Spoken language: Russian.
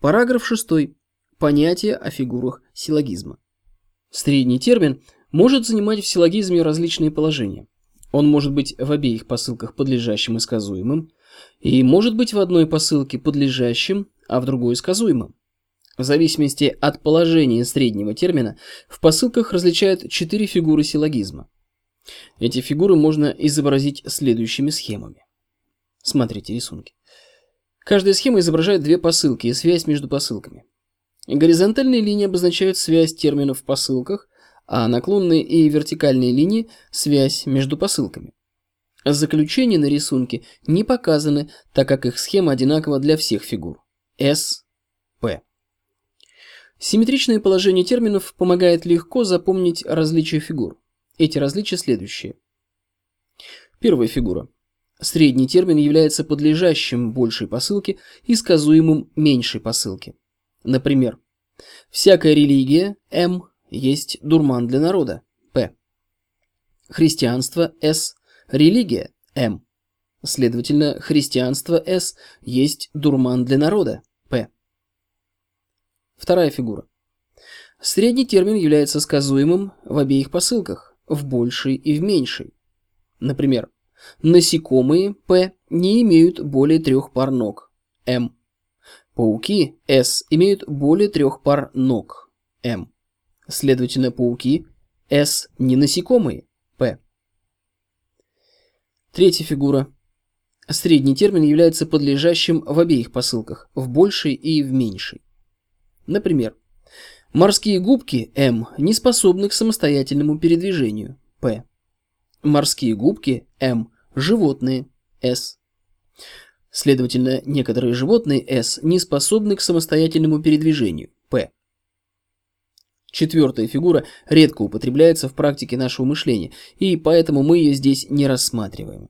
Параграф 6. Понятие о фигурах силлогизма. Средний термин может занимать в силлогизме различные положения. Он может быть в обеих посылках подлежащим и сказуемым, и может быть в одной посылке подлежащим, а в другой сказуемым. В зависимости от положения среднего термина в посылках различают четыре фигуры силлогизма. Эти фигуры можно изобразить следующими схемами. Смотрите рисунки. Каждая схема изображает две посылки и связь между посылками. Горизонтальные линии обозначают связь терминов в посылках, а наклонные и вертикальные линии – связь между посылками. Заключения на рисунке не показаны, так как их схема одинакова для всех фигур. S, P. Симметричное положение терминов помогает легко запомнить различия фигур. Эти различия следующие. Первая фигура. Средний термин является подлежащим в большей посылке и сказуемым в меньшей посылке. Например, всякая религия М есть дурман для народа П. Христианство С, религия М. Следовательно, христианство С есть дурман для народа П. Вторая фигура. Средний термин является сказуемым в обеих посылках, в большей и в меньшей. Например, насекомые П не имеют более трех пар ног М. Пауки S имеют более трех пар ног M. Следовательно, пауки S не насекомые P. Третья фигура. Средний термин является подлежащим в обеих посылках, в большей и в меньшей. Например, морские губки М не способны к самостоятельному передвижению П. Морские губки М животные С. Следовательно, некоторые животные S не способны к самостоятельному передвижению P. Четвертая фигура редко употребляется в практике нашего мышления, и поэтому мы ее здесь не рассматриваем.